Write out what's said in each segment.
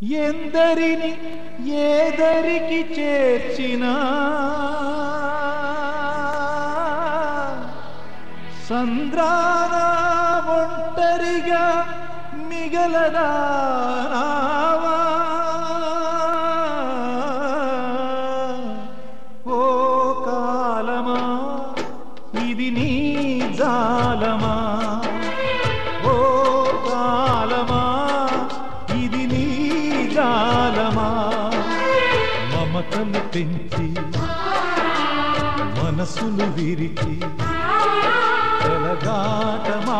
ఎందరిని ఏదరికి చేర్చినా సంద్రాన ఒంటరిగా మిగలదా ఓ కాలమా ఇది నీ జాలమా? మమతలు పెంచి మనసులు విరిచి తెలగాటమాడతా.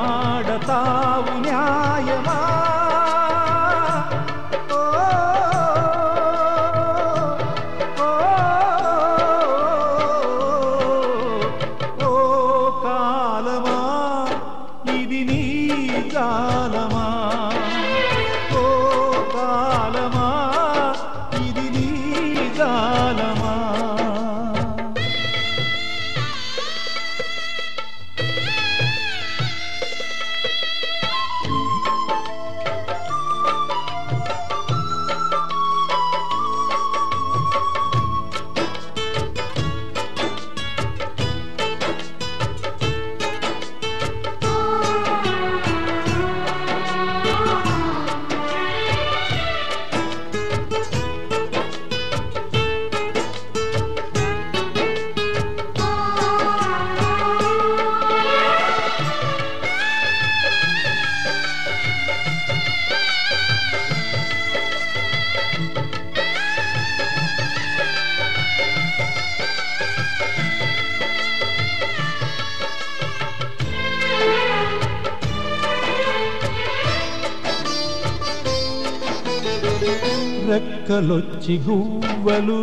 రెక్కలొచ్చి గువ్వలు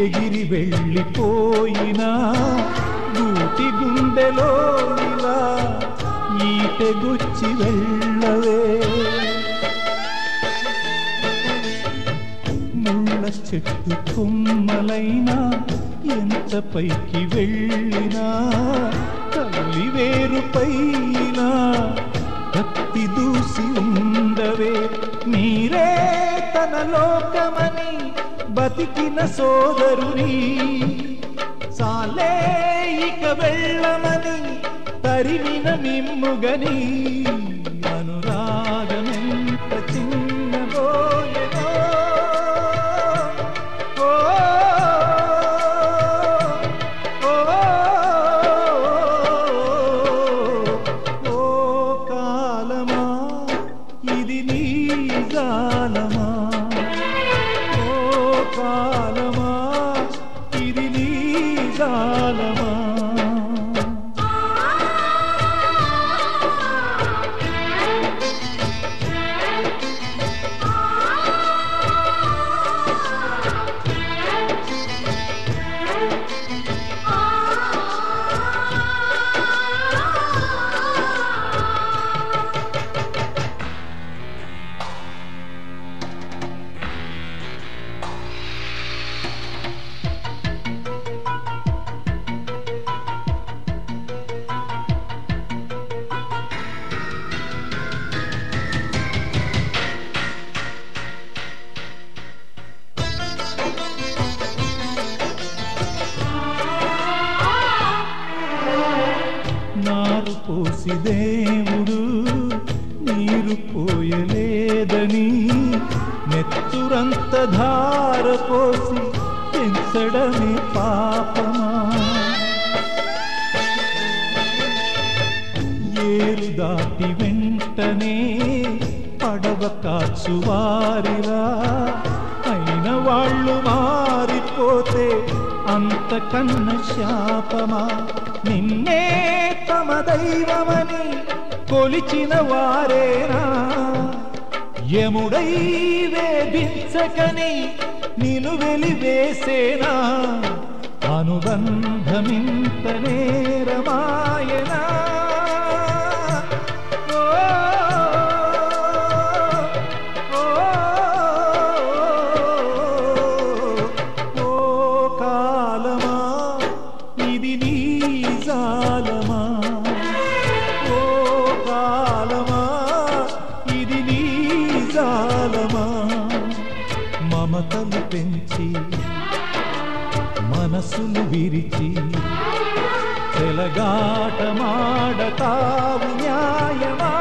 ఎగిరి వెళ్ళిపోయినా గూటి గుండెలో ఇలా ఈటెగుచ్చి వెళ్ళవే. ముళ్ళ చెట్టు కొమ్మలైనా ఎంత పైకి వెళ్ళినా తల్లి వేరు పైన కత్తి దూసి ఉండవే. మీరే తన లోకమని బతికిన సోదరుని. సాలే ఇక వెళ్ళమని తరిమిన మిమ్ముగని. పోసి దేవుడు నీరు పోయలేదని నెత్తురంత ధార పోసి పెంచడమే పాపమా? ఏరు దాటి వెంటనే పడవ కాచువారిరా. అయిన వాళ్ళు మారిపోతే అంతకన్న శాపమా? నిన్నే దైవమని కొలిచిన వారేనా యముడై వేధించకని నిలువెలి వేసేనా అనుబంధమింత నేరమాయనా ఓ కాలమా ఇది నీ జాలమా మనసును విరిచి తెలగాటమాడతావు న్యాయమా?